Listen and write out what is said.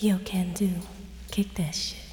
Yo can do. Kick that shit.